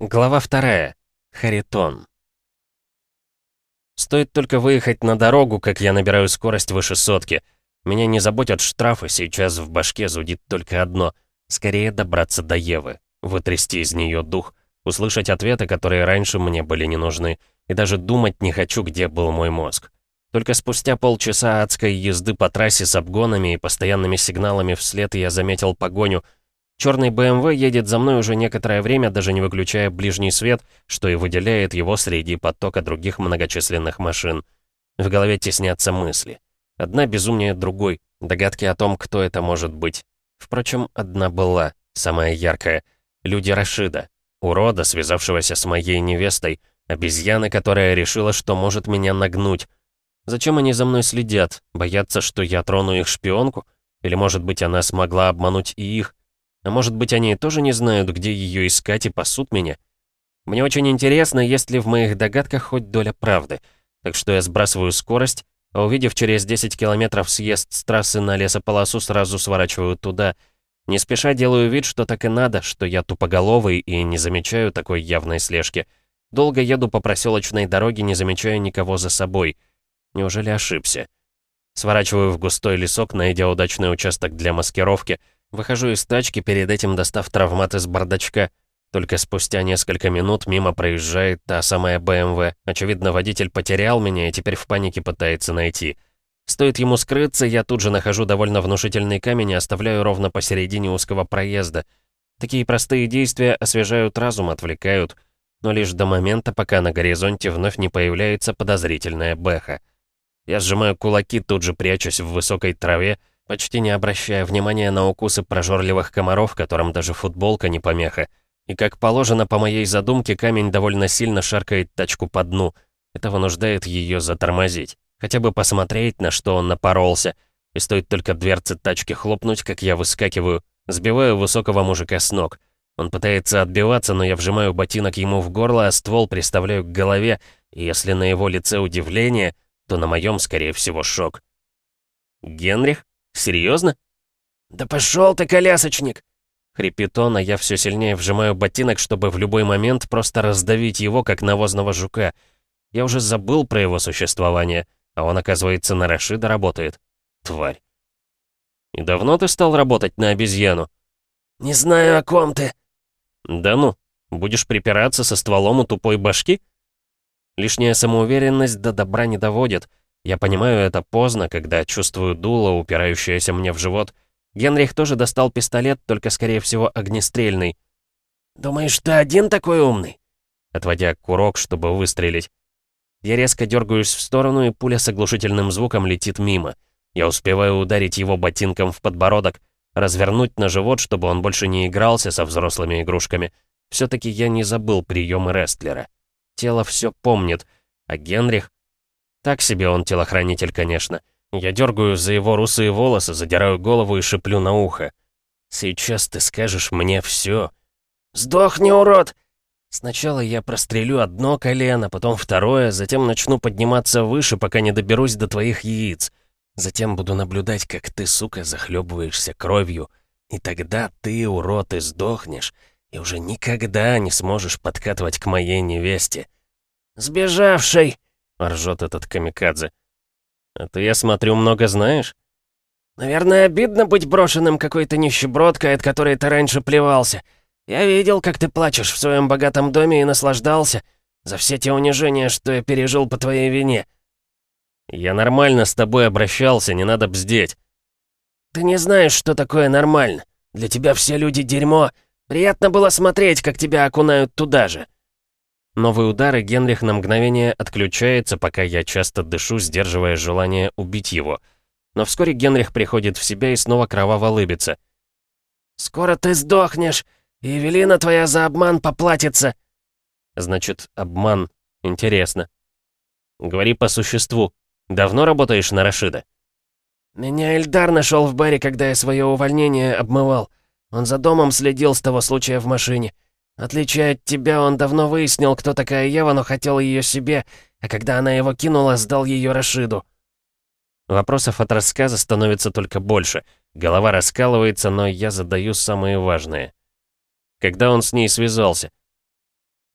Глава вторая. Харитон. Стоит только выехать на дорогу, как я набираю скорость выше сотки. Меня не заботят штрафы, сейчас в башке зудит только одно. Скорее добраться до Евы, вытрясти из нее дух, услышать ответы, которые раньше мне были не нужны, и даже думать не хочу, где был мой мозг. Только спустя полчаса адской езды по трассе с обгонами и постоянными сигналами вслед я заметил погоню — Черный БМВ едет за мной уже некоторое время, даже не выключая ближний свет, что и выделяет его среди потока других многочисленных машин. В голове теснятся мысли. Одна безумнее другой, догадки о том, кто это может быть. Впрочем, одна была, самая яркая. Люди Рашида, урода, связавшегося с моей невестой, обезьяны, которая решила, что может меня нагнуть. Зачем они за мной следят? Боятся, что я трону их шпионку? Или, может быть, она смогла обмануть и их? А может быть, они тоже не знают, где ее искать и пасут меня? Мне очень интересно, есть ли в моих догадках хоть доля правды. Так что я сбрасываю скорость, а увидев через 10 километров съезд с трассы на лесополосу, сразу сворачиваю туда. Не спеша делаю вид, что так и надо, что я тупоголовый и не замечаю такой явной слежки. Долго еду по проселочной дороге, не замечая никого за собой. Неужели ошибся? Сворачиваю в густой лесок, найдя удачный участок для маскировки — Выхожу из тачки, перед этим достав травмат из бардачка. Только спустя несколько минут мимо проезжает та самая БМВ. Очевидно, водитель потерял меня и теперь в панике пытается найти. Стоит ему скрыться, я тут же нахожу довольно внушительный камень и оставляю ровно посередине узкого проезда. Такие простые действия освежают разум, отвлекают. Но лишь до момента, пока на горизонте вновь не появляется подозрительная бэха. Я сжимаю кулаки, тут же прячусь в высокой траве, почти не обращая внимания на укусы прожорливых комаров, которым даже футболка не помеха. И как положено по моей задумке, камень довольно сильно шаркает тачку по дну. Это вынуждает ее затормозить. Хотя бы посмотреть, на что он напоролся. И стоит только дверцы тачки хлопнуть, как я выскакиваю, сбиваю высокого мужика с ног. Он пытается отбиваться, но я вжимаю ботинок ему в горло, а ствол приставляю к голове, и если на его лице удивление, то на моем, скорее всего, шок. «Генрих?» Серьезно? «Да пошел ты, колясочник!» Хрипит он, а я все сильнее вжимаю ботинок, чтобы в любой момент просто раздавить его, как навозного жука. Я уже забыл про его существование, а он, оказывается, на Рашида работает. Тварь. «И давно ты стал работать на обезьяну?» «Не знаю, о ком ты». «Да ну, будешь припираться со стволом у тупой башки?» Лишняя самоуверенность до добра не доводит. Я понимаю это поздно, когда чувствую дуло, упирающееся мне в живот. Генрих тоже достал пистолет, только, скорее всего, огнестрельный. «Думаешь, ты один такой умный?» Отводя курок, чтобы выстрелить. Я резко дергаюсь в сторону, и пуля с оглушительным звуком летит мимо. Я успеваю ударить его ботинком в подбородок, развернуть на живот, чтобы он больше не игрался со взрослыми игрушками. Все-таки я не забыл приемы рестлера. Тело все помнит, а Генрих так себе он телохранитель, конечно. Я дергаю за его русые волосы, задираю голову и шиплю на ухо. «Сейчас ты скажешь мне все. «Сдохни, урод!» Сначала я прострелю одно колено, потом второе, затем начну подниматься выше, пока не доберусь до твоих яиц. Затем буду наблюдать, как ты, сука, захлебываешься кровью. И тогда ты, урод, и сдохнешь, и уже никогда не сможешь подкатывать к моей невесте. «Сбежавший!» — ржет этот камикадзе. «А ты, я смотрю, много знаешь?» «Наверное, обидно быть брошенным какой-то нищебродкой, от которой ты раньше плевался. Я видел, как ты плачешь в своем богатом доме и наслаждался за все те унижения, что я пережил по твоей вине». «Я нормально с тобой обращался, не надо бздеть». «Ты не знаешь, что такое нормально. Для тебя все люди дерьмо. Приятно было смотреть, как тебя окунают туда же». Новый удар, и Генрих на мгновение отключается, пока я часто дышу, сдерживая желание убить его. Но вскоре Генрих приходит в себя и снова кроваво лыбится. «Скоро ты сдохнешь, и Евелина твоя за обман поплатится!» «Значит, обман. Интересно. Говори по существу. Давно работаешь на Рашида?» «Меня Эльдар нашел в баре, когда я свое увольнение обмывал. Он за домом следил с того случая в машине. Отличие от тебя, он давно выяснил, кто такая Ева, но хотел ее себе, а когда она его кинула, сдал ее Рашиду». Вопросов от рассказа становится только больше. Голова раскалывается, но я задаю самые важные. Когда он с ней связался?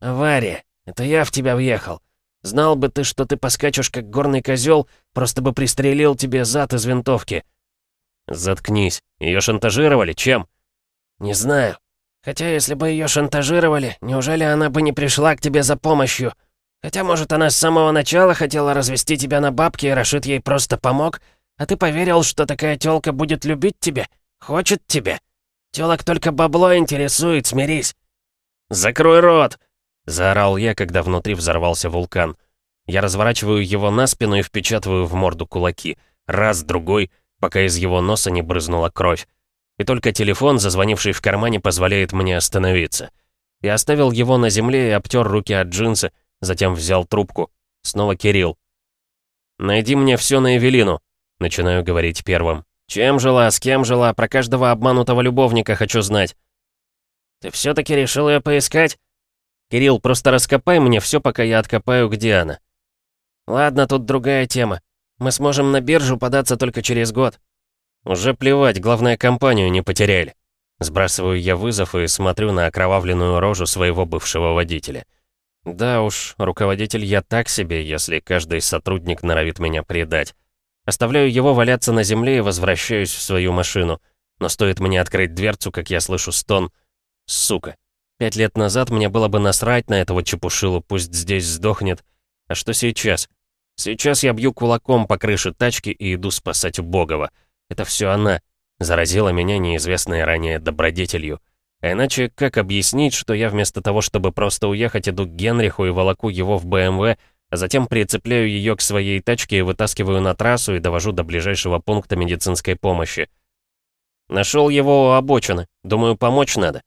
«Авария. Это я в тебя въехал. Знал бы ты, что ты поскачешь, как горный козел, просто бы пристрелил тебе зад из винтовки». «Заткнись. Ее шантажировали? Чем?» «Не знаю. Хотя, если бы ее шантажировали, неужели она бы не пришла к тебе за помощью? Хотя, может, она с самого начала хотела развести тебя на бабки, и Рашид ей просто помог, а ты поверил, что такая тёлка будет любить тебя, хочет тебя. Тёлок только бабло интересует, смирись». «Закрой рот!» — заорал я, когда внутри взорвался вулкан. Я разворачиваю его на спину и впечатываю в морду кулаки. Раз, другой, пока из его носа не брызнула кровь. И только телефон, зазвонивший в кармане, позволяет мне остановиться. Я оставил его на земле и обтер руки от джинсы, затем взял трубку. Снова Кирилл. «Найди мне все на Эвелину», — начинаю говорить первым. «Чем жила, с кем жила, про каждого обманутого любовника хочу знать». «Ты все-таки решил ее поискать?» «Кирилл, просто раскопай мне все, пока я откопаю, где она». «Ладно, тут другая тема. Мы сможем на биржу податься только через год». «Уже плевать, главное, компанию не потеряли». Сбрасываю я вызов и смотрю на окровавленную рожу своего бывшего водителя. Да уж, руководитель я так себе, если каждый сотрудник норовит меня предать. Оставляю его валяться на земле и возвращаюсь в свою машину. Но стоит мне открыть дверцу, как я слышу стон. Сука. Пять лет назад мне было бы насрать на этого чепушилу, пусть здесь сдохнет. А что сейчас? Сейчас я бью кулаком по крыше тачки и иду спасать убогого. Это все она. Заразила меня неизвестной ранее добродетелью. А иначе как объяснить, что я вместо того, чтобы просто уехать, иду к Генриху и волоку его в БМВ, а затем прицепляю ее к своей тачке и вытаскиваю на трассу и довожу до ближайшего пункта медицинской помощи. Нашел его у обочины. Думаю, помочь надо.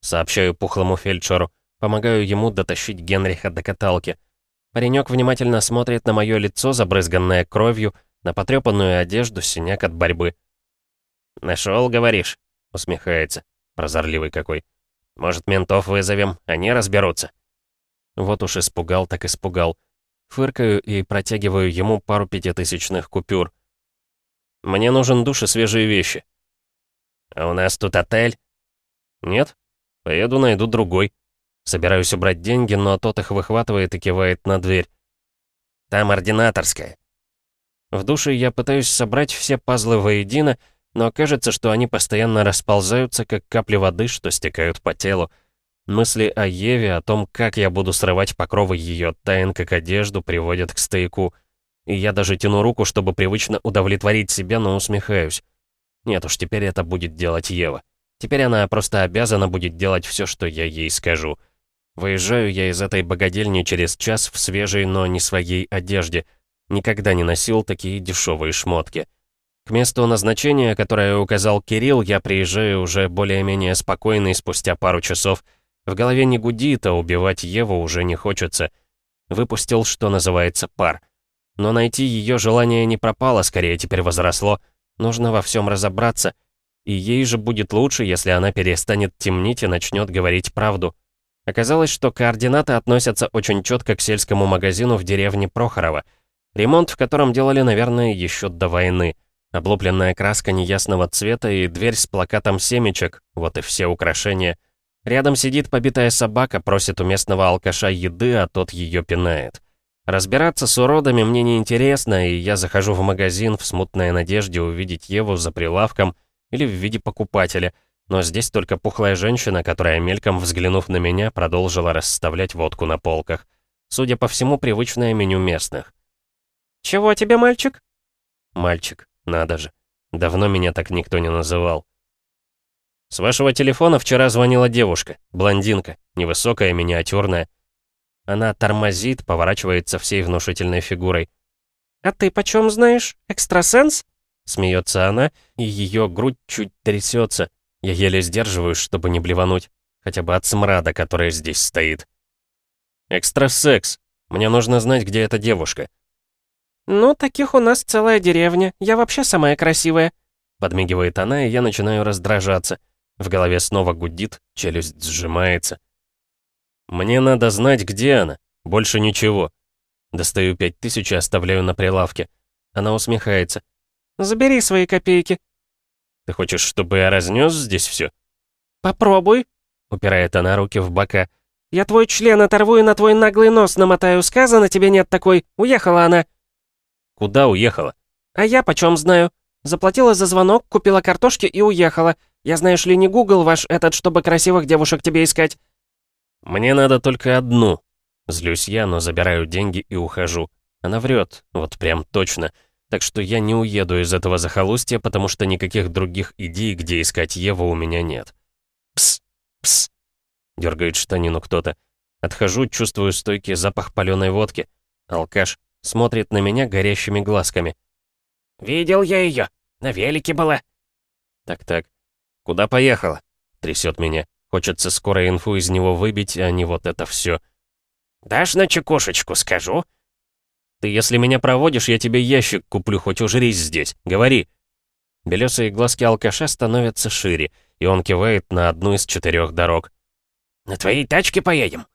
Сообщаю пухлому фельдшеру. Помогаю ему дотащить Генриха до каталки. Паренек внимательно смотрит на мое лицо, забрызганное кровью, на потрепанную одежду, синяк от борьбы. «Нашел, говоришь?» — усмехается. Прозорливый какой. «Может, ментов вызовем? Они разберутся». Вот уж испугал, так испугал. Фыркаю и протягиваю ему пару пятитысячных купюр. «Мне нужен душ и свежие вещи». «А у нас тут отель?» «Нет. Поеду найду другой». Собираюсь убрать деньги, но тот их выхватывает и кивает на дверь. «Там ординаторская». В душе я пытаюсь собрать все пазлы воедино, но кажется, что они постоянно расползаются, как капли воды, что стекают по телу. Мысли о Еве, о том, как я буду срывать покровы ее тайн, как одежду, приводят к стояку. И я даже тяну руку, чтобы привычно удовлетворить себя, но усмехаюсь. Нет уж, теперь это будет делать Ева. Теперь она просто обязана будет делать все, что я ей скажу. Выезжаю я из этой богадельни через час в свежей, но не своей одежде — Никогда не носил такие дешевые шмотки. К месту назначения, которое указал Кирилл, я приезжаю уже более-менее спокойный спустя пару часов. В голове не гудит, а убивать Еву уже не хочется. Выпустил, что называется, пар. Но найти ее желание не пропало, скорее теперь возросло. Нужно во всем разобраться. И ей же будет лучше, если она перестанет темнить и начнет говорить правду. Оказалось, что координаты относятся очень четко к сельскому магазину в деревне Прохорова — Ремонт, в котором делали, наверное, еще до войны. Облупленная краска неясного цвета и дверь с плакатом семечек, вот и все украшения. Рядом сидит побитая собака, просит у местного алкаша еды, а тот ее пинает. Разбираться с уродами мне не интересно, и я захожу в магазин в смутной надежде увидеть Еву за прилавком или в виде покупателя, но здесь только пухлая женщина, которая, мельком взглянув на меня, продолжила расставлять водку на полках. Судя по всему, привычное меню местных. «Чего тебе, мальчик?» «Мальчик, надо же. Давно меня так никто не называл». «С вашего телефона вчера звонила девушка, блондинка, невысокая, миниатюрная. Она тормозит, поворачивается всей внушительной фигурой. «А ты почем знаешь? Экстрасенс?» Смеется она, и ее грудь чуть трясется. Я еле сдерживаюсь, чтобы не блевануть. Хотя бы от смрада, который здесь стоит. «Экстрасекс. Мне нужно знать, где эта девушка». «Ну, таких у нас целая деревня. Я вообще самая красивая». Подмигивает она, и я начинаю раздражаться. В голове снова гудит, челюсть сжимается. «Мне надо знать, где она. Больше ничего». Достаю пять тысяч и оставляю на прилавке. Она усмехается. «Забери свои копейки». «Ты хочешь, чтобы я разнес здесь все? «Попробуй», — упирает она руки в бока. Я твой член оторву и на твой наглый нос намотаю. Сказано тебе нет такой. Уехала она». «Куда уехала?» «А я почем знаю? Заплатила за звонок, купила картошки и уехала. Я, знаешь ли, не гугл ваш этот, чтобы красивых девушек тебе искать». «Мне надо только одну». Злюсь я, но забираю деньги и ухожу. Она врет, вот прям точно. Так что я не уеду из этого захолустья, потому что никаких других идей, где искать Еву, у меня нет. Пс, пс. Дергает штанину кто-то. Отхожу, чувствую стойкий запах паленой водки. Алкаш смотрит на меня горящими глазками. «Видел я ее. На велике была». «Так-так. Куда поехала?» Трясет меня. Хочется скоро инфу из него выбить, а не вот это все. «Дашь на чекушечку, скажу?» «Ты если меня проводишь, я тебе ящик куплю, хоть ужрись здесь. Говори!» Белесые глазки алкаша становятся шире, и он кивает на одну из четырех дорог. «На твоей тачке поедем?»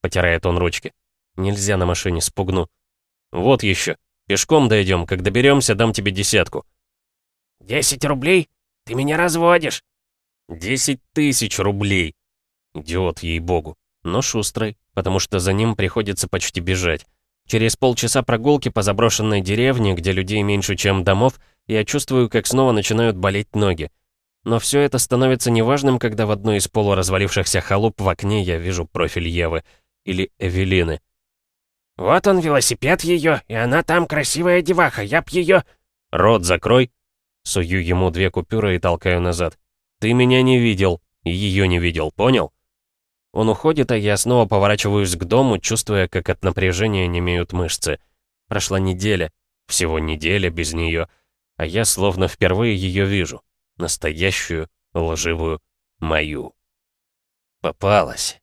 Потирает он ручки. «Нельзя на машине, спугну». «Вот еще. Пешком дойдем. Как доберемся, дам тебе десятку». «Десять рублей? Ты меня разводишь!» «Десять тысяч рублей!» Идиот, ей-богу. Но шустрый, потому что за ним приходится почти бежать. Через полчаса прогулки по заброшенной деревне, где людей меньше, чем домов, я чувствую, как снова начинают болеть ноги. Но все это становится неважным, когда в одной из полуразвалившихся халуп в окне я вижу профиль Евы. Или Эвелины. «Вот он, велосипед ее, и она там красивая деваха, я б ее...» «Рот закрой!» Сую ему две купюры и толкаю назад. «Ты меня не видел, и ее не видел, понял?» Он уходит, а я снова поворачиваюсь к дому, чувствуя, как от напряжения немеют мышцы. Прошла неделя, всего неделя без нее, а я словно впервые ее вижу. Настоящую, лживую, мою. Попалась.